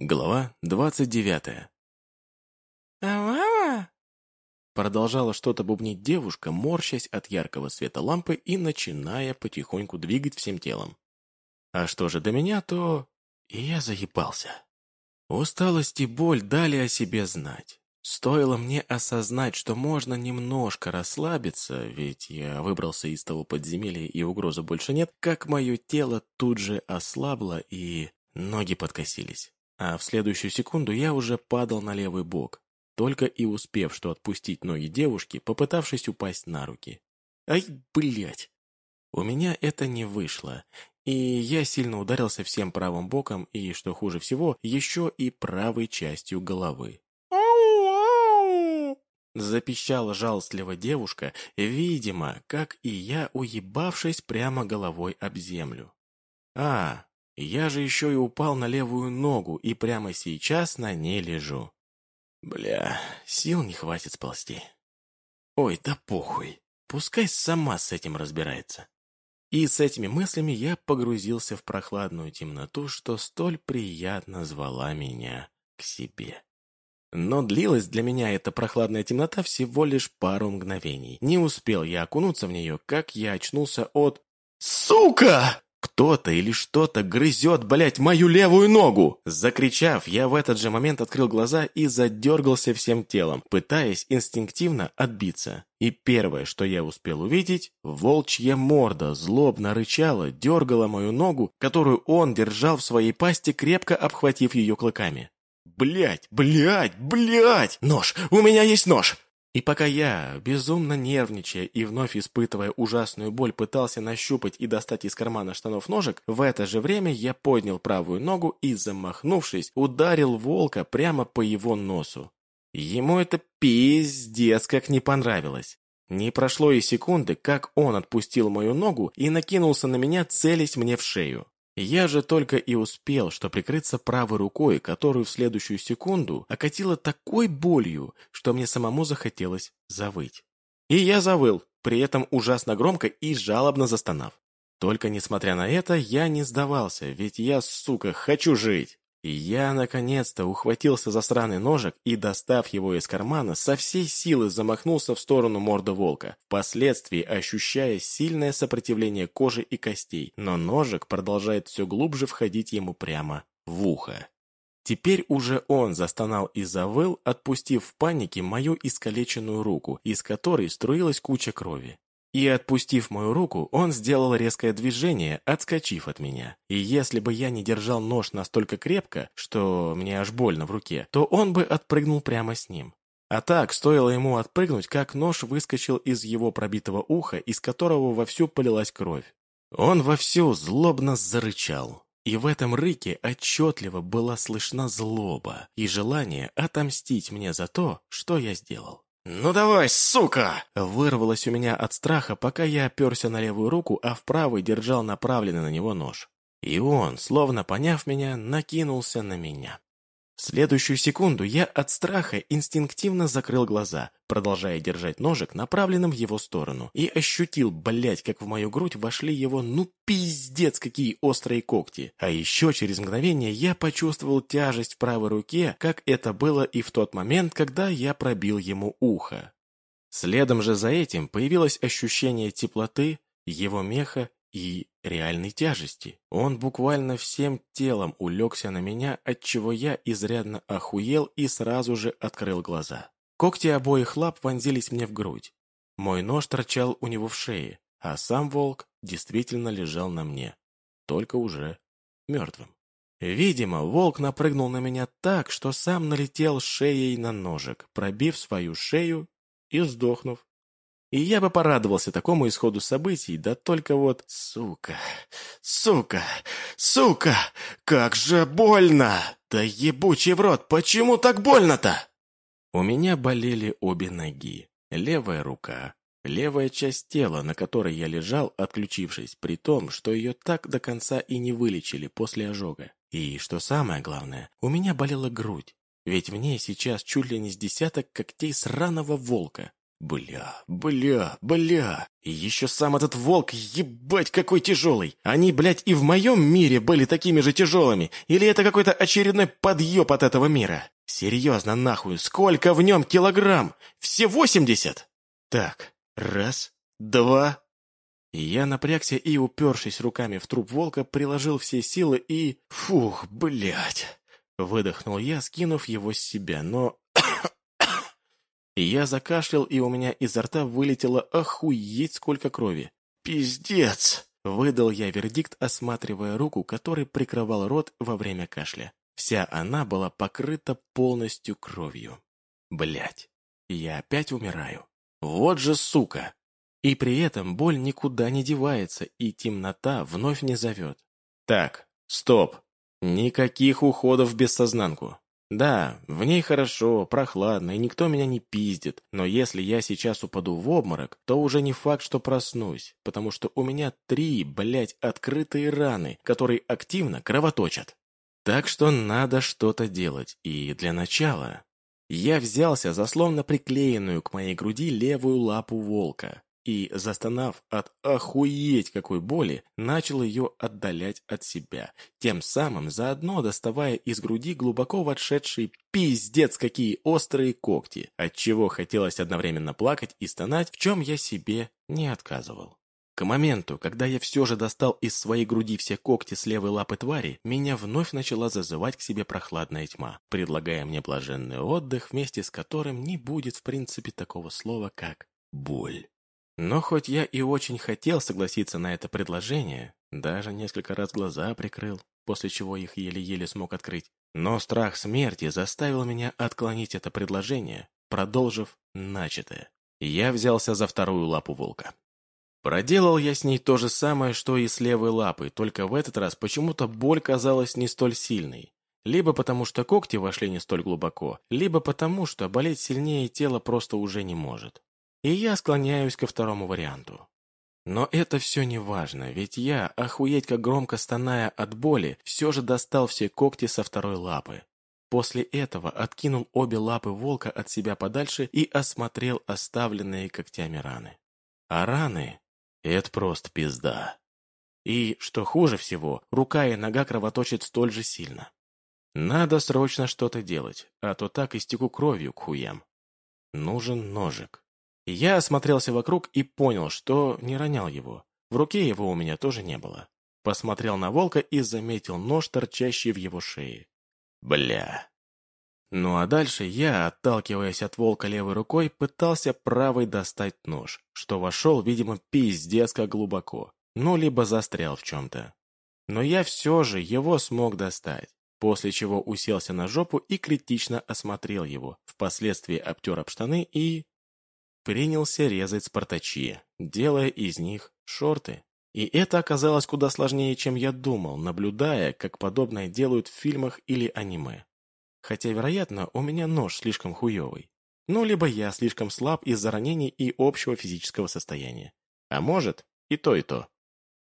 Глава двадцать девятая. «А-мама?» Продолжала что-то бубнить девушка, морщась от яркого света лампы и начиная потихоньку двигать всем телом. А что же до меня, то... И я заебался. Усталость и боль дали о себе знать. Стоило мне осознать, что можно немножко расслабиться, ведь я выбрался из того подземелья и угрозы больше нет, как мое тело тут же ослабло и ноги подкосились. А в следующую секунду я уже падал на левый бок, только и успев что отпустить ноги девушки, попытавшись упасть на руки. Ай, блядь! У меня это не вышло, и я сильно ударился всем правым боком и, что хуже всего, еще и правой частью головы. Запищала жалостливо девушка, видимо, как и я, уебавшись прямо головой об землю. А, я же еще и упал на левую ногу и прямо сейчас на ней лежу. Бля, сил не хватит сползти. Ой, да похуй. Пускай сама с этим разбирается. И с этими мыслями я погрузился в прохладную темноту, что столь приятно звала меня к себе. Но длилась для меня эта прохладная темнота всего лишь пару мгновений. Не успел я окунуться в нее, как я очнулся от... «Сука!» Кто-то или что-то грызет, блядь, мою левую ногу! Закричав, я в этот же момент открыл глаза и задергался всем телом, пытаясь инстинктивно отбиться. И первое, что я успел увидеть, волчья морда злобно рычала, дергала мою ногу, которую он держал в своей пасти, крепко обхватив ее клыками. «Блядь, блядь, блядь! Нож! У меня есть нож!» И пока я, безумно нервничая и вновь испытывая ужасную боль, пытался нащупать и достать из кармана штанов ножик, в это же время я поднял правую ногу и, замахнувшись, ударил волка прямо по его носу. Ему это пиздец как не понравилось. Не прошло и секунды, как он отпустил мою ногу и накинулся на меня, целясь мне в шею. Я же только и успел, что прикрыться правой рукой, которую в следующую секунду окатило такой болью, что мне самому захотелось завыть. И я завыл, при этом ужасно громко и жалобно застонав. Только несмотря на это, я не сдавался, ведь я, сука, хочу жить. И я, наконец-то, ухватился за сраный ножик и, достав его из кармана, со всей силы замахнулся в сторону морды волка, впоследствии ощущая сильное сопротивление кожи и костей, но ножик продолжает все глубже входить ему прямо в ухо. Теперь уже он застонал и завыл, отпустив в панике мою искалеченную руку, из которой струилась куча крови. И, отпустив мою руку, он сделал резкое движение, отскочив от меня. И если бы я не держал нож настолько крепко, что мне аж больно в руке, то он бы отпрыгнул прямо с ним. А так, стоило ему отпрыгнуть, как нож выскочил из его пробитого уха, из которого вовсю полилась кровь. Он вовсю злобно зарычал. И в этом рыке отчетливо была слышна злоба и желание отомстить мне за то, что я сделал. «Ну давай, сука!» Вырвалось у меня от страха, пока я оперся на левую руку, а в правой держал направленный на него нож. И он, словно поняв меня, накинулся на меня. В следующую секунду я от страха инстинктивно закрыл глаза, продолжая держать ножик направленным в его сторону, и ощутил, блять, как в мою грудь вошли его, ну пиздец, какие острые когти. А еще через мгновение я почувствовал тяжесть в правой руке, как это было и в тот момент, когда я пробил ему ухо. Следом же за этим появилось ощущение теплоты, его меха и реальной тяжести. Он буквально всем телом улегся на меня, отчего я изрядно охуел и сразу же открыл глаза. Когти обоих лап вонзились мне в грудь. Мой нож торчал у него в шее, а сам волк действительно лежал на мне, только уже мертвым. Видимо, волк напрыгнул на меня так, что сам налетел шеей на ножик, пробив свою шею и сдохнув. И я бы порадовался такому исходу событий, да только вот... Сука, сука, сука, как же больно! Да ебучий в рот, почему так больно-то? У меня болели обе ноги, левая рука, левая часть тела, на которой я лежал, отключившись, при том, что ее так до конца и не вылечили после ожога. И, что самое главное, у меня болела грудь, ведь в ней сейчас чуть ли не с десяток когтей сраного волка. Бля, бля, бля. И еще сам этот волк, ебать, какой тяжелый. Они, блядь, и в моем мире были такими же тяжелыми. Или это какой-то очередной подъеб от этого мира? Серьезно, нахуй, сколько в нем килограмм? Все восемьдесят? Так, раз, два... Я напрягся и, упершись руками в труп волка, приложил все силы и... Фух, блядь. Выдохнул я, скинув его с себя, но я закашлял, и у меня изо рта вылетело охуеть сколько крови. «Пиздец!» — выдал я вердикт, осматривая руку, который прикрывал рот во время кашля. Вся она была покрыта полностью кровью. Блять, я опять умираю. Вот же сука! И при этом боль никуда не девается, и темнота вновь не зовет. Так, стоп. Никаких уходов в бессознанку. Да, в ней хорошо, прохладно, и никто меня не пиздит, но если я сейчас упаду в обморок, то уже не факт, что проснусь, потому что у меня три, блядь, открытые раны, которые активно кровоточат. Так что надо что-то делать, и для начала я взялся за словно приклеенную к моей груди левую лапу волка и, застонав от охуеть какой боли, начал ее отдалять от себя, тем самым заодно доставая из груди глубоко вошедшие пиздец какие острые когти, отчего хотелось одновременно плакать и стонать, в чем я себе не отказывал. К моменту, когда я все же достал из своей груди все когти с левой лапы твари, меня вновь начала зазывать к себе прохладная тьма, предлагая мне блаженный отдых, вместе с которым не будет в принципе такого слова, как боль. Но хоть я и очень хотел согласиться на это предложение, даже несколько раз глаза прикрыл, после чего их еле-еле смог открыть, но страх смерти заставил меня отклонить это предложение, продолжив начатое. Я взялся за вторую лапу волка. Проделал я с ней то же самое, что и с левой лапой, только в этот раз почему-то боль казалась не столь сильной. Либо потому, что когти вошли не столь глубоко, либо потому, что болеть сильнее тело просто уже не может. И я склоняюсь ко второму варианту. Но это все не важно, ведь я, охуеть как громко стоная от боли, все же достал все когти со второй лапы. После этого откинул обе лапы волка от себя подальше и осмотрел оставленные когтями раны. А раны — это просто пизда. И, что хуже всего, рука и нога кровоточат столь же сильно. Надо срочно что-то делать, а то так истеку кровью к хуям. Нужен ножик. Я осмотрелся вокруг и понял, что не ронял его. В руке его у меня тоже не было. Посмотрел на волка и заметил нож, торчащий в его шее. Бля. Ну а дальше я, отталкиваясь от волка левой рукой, пытался правой достать нож, что вошел, видимо, пиздец как глубоко, ну либо застрял в чем-то. Но я все же его смог достать, после чего уселся на жопу и критично осмотрел его, впоследствии обтер об штаны и принялся резать спартачи, делая из них шорты. И это оказалось куда сложнее, чем я думал, наблюдая, как подобное делают в фильмах или аниме. Хотя, вероятно, у меня нож слишком хуевый. Ну, либо я слишком слаб из-за ранений и общего физического состояния. А может, и то, и то.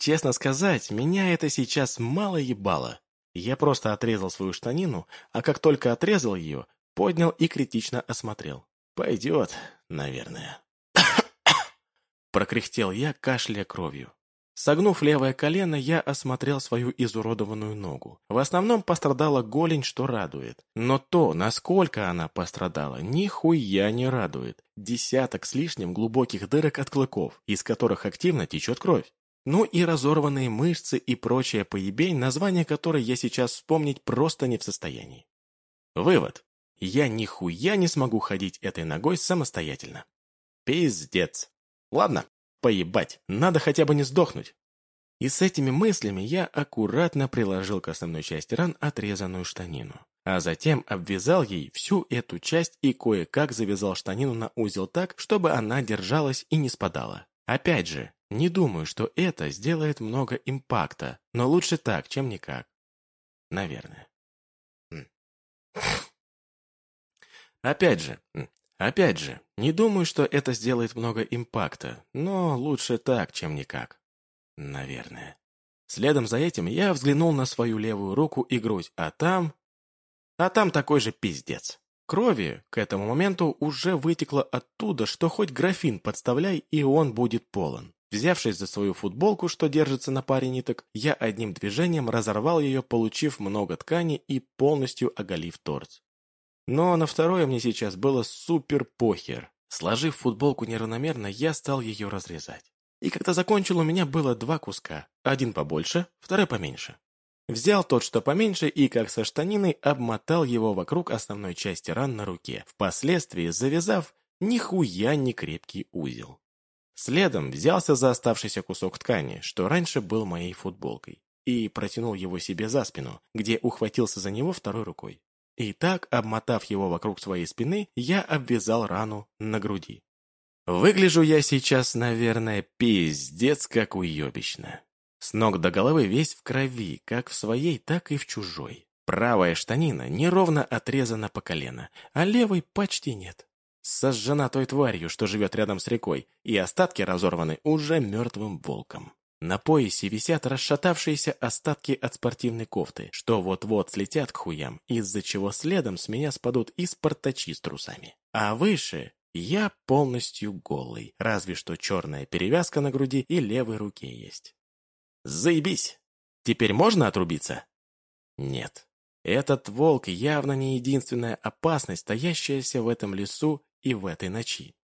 Честно сказать, меня это сейчас мало ебало. Я просто отрезал свою штанину, а как только отрезал ее, поднял и критично осмотрел. Пойдет, наверное. Прокряхтел я, кашляя кровью. Согнув левое колено, я осмотрел свою изуродованную ногу. В основном пострадала голень, что радует. Но то, насколько она пострадала, нихуя не радует. Десяток с лишним глубоких дырок от клыков, из которых активно течет кровь. Ну и разорванные мышцы и прочая поебень, название которой я сейчас вспомнить просто не в состоянии. Вывод я нихуя не смогу ходить этой ногой самостоятельно. Пиздец. Ладно, поебать, надо хотя бы не сдохнуть. И с этими мыслями я аккуратно приложил к основной части ран отрезанную штанину. А затем обвязал ей всю эту часть и кое-как завязал штанину на узел так, чтобы она держалась и не спадала. Опять же, не думаю, что это сделает много импакта, но лучше так, чем никак. Наверное. Опять же, опять же, не думаю, что это сделает много импакта, но лучше так, чем никак. Наверное. Следом за этим я взглянул на свою левую руку и грудь, а там... А там такой же пиздец. крови к этому моменту уже вытекло оттуда, что хоть графин подставляй, и он будет полон. Взявшись за свою футболку, что держится на паре ниток, я одним движением разорвал ее, получив много ткани и полностью оголив торс. Но на второе мне сейчас было супер похер. Сложив футболку неравномерно, я стал ее разрезать. И когда закончил, у меня было два куска. Один побольше, второй поменьше. Взял тот, что поменьше, и, как со штаниной, обмотал его вокруг основной части ран на руке, впоследствии завязав нихуя не крепкий узел. Следом взялся за оставшийся кусок ткани, что раньше был моей футболкой, и протянул его себе за спину, где ухватился за него второй рукой. И так, обмотав его вокруг своей спины, я обвязал рану на груди. Выгляжу я сейчас, наверное, пиздец как уебищно. С ног до головы весь в крови, как в своей, так и в чужой. Правая штанина неровно отрезана по колено, а левой почти нет сожжена той тварью, что живет рядом с рекой, и остатки разорваны уже мертвым волком. На поясе висят расшатавшиеся остатки от спортивной кофты, что вот-вот слетят к хуям, из-за чего следом с меня спадут и спартачи с трусами. А выше я полностью голый, разве что черная перевязка на груди и левой руке есть. Заебись! Теперь можно отрубиться? Нет. Этот волк явно не единственная опасность, стоящаяся в этом лесу и в этой ночи.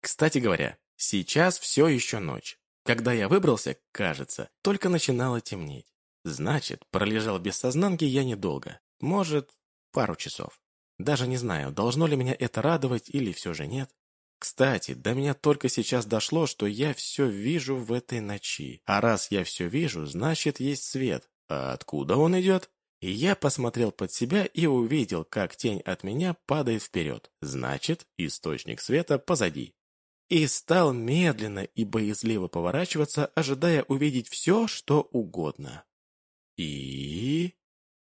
Кстати говоря, сейчас все еще ночь. Когда я выбрался, кажется, только начинало темнеть. Значит, пролежал без сознанки я недолго. Может, пару часов. Даже не знаю, должно ли меня это радовать или все же нет. Кстати, до меня только сейчас дошло, что я все вижу в этой ночи. А раз я все вижу, значит есть свет. А откуда он идет? И я посмотрел под себя и увидел, как тень от меня падает вперед. Значит, источник света позади. И стал медленно и боязливо поворачиваться, ожидая увидеть все, что угодно. И...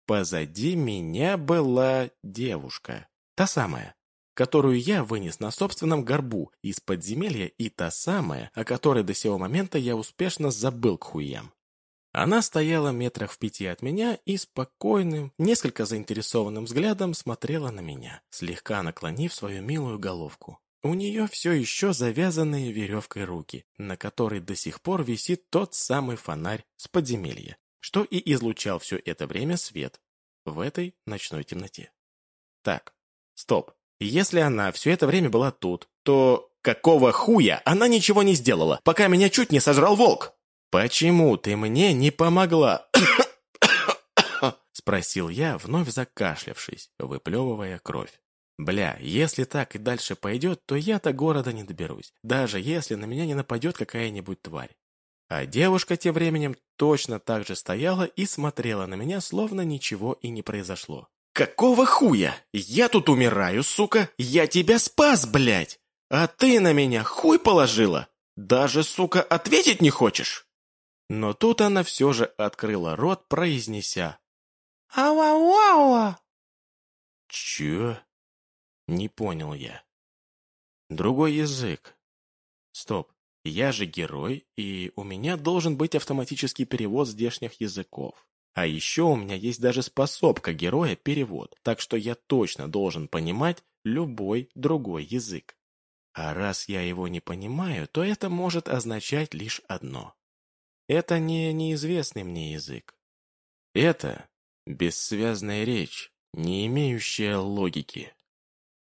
Позади меня была девушка. Та самая, которую я вынес на собственном горбу из подземелья, и та самая, о которой до сего момента я успешно забыл к хуям. Она стояла метрах в пяти от меня и спокойным, несколько заинтересованным взглядом смотрела на меня, слегка наклонив свою милую головку. У нее все еще завязанные веревкой руки, на которой до сих пор висит тот самый фонарь с подземелья, что и излучал все это время свет в этой ночной темноте. Так, стоп. Если она все это время была тут, то какого хуя она ничего не сделала, пока меня чуть не сожрал волк? «Почему ты мне не помогла?» Спросил я, вновь закашлявшись, выплевывая кровь. Бля, если так и дальше пойдет, то я до города не доберусь, даже если на меня не нападет какая-нибудь тварь. А девушка тем временем точно так же стояла и смотрела на меня, словно ничего и не произошло. «Какого хуя? Я тут умираю, сука! Я тебя спас, блядь! А ты на меня хуй положила? Даже, сука, ответить не хочешь?» Но тут она все же открыла рот, произнеся «Ау-ау-ау!» «Чё?» Не понял я. Другой язык. Стоп, я же герой, и у меня должен быть автоматический перевод здешних языков. А еще у меня есть даже способка героя перевод, так что я точно должен понимать любой другой язык. А раз я его не понимаю, то это может означать лишь одно. Это не неизвестный мне язык. Это бессвязная речь, не имеющая логики.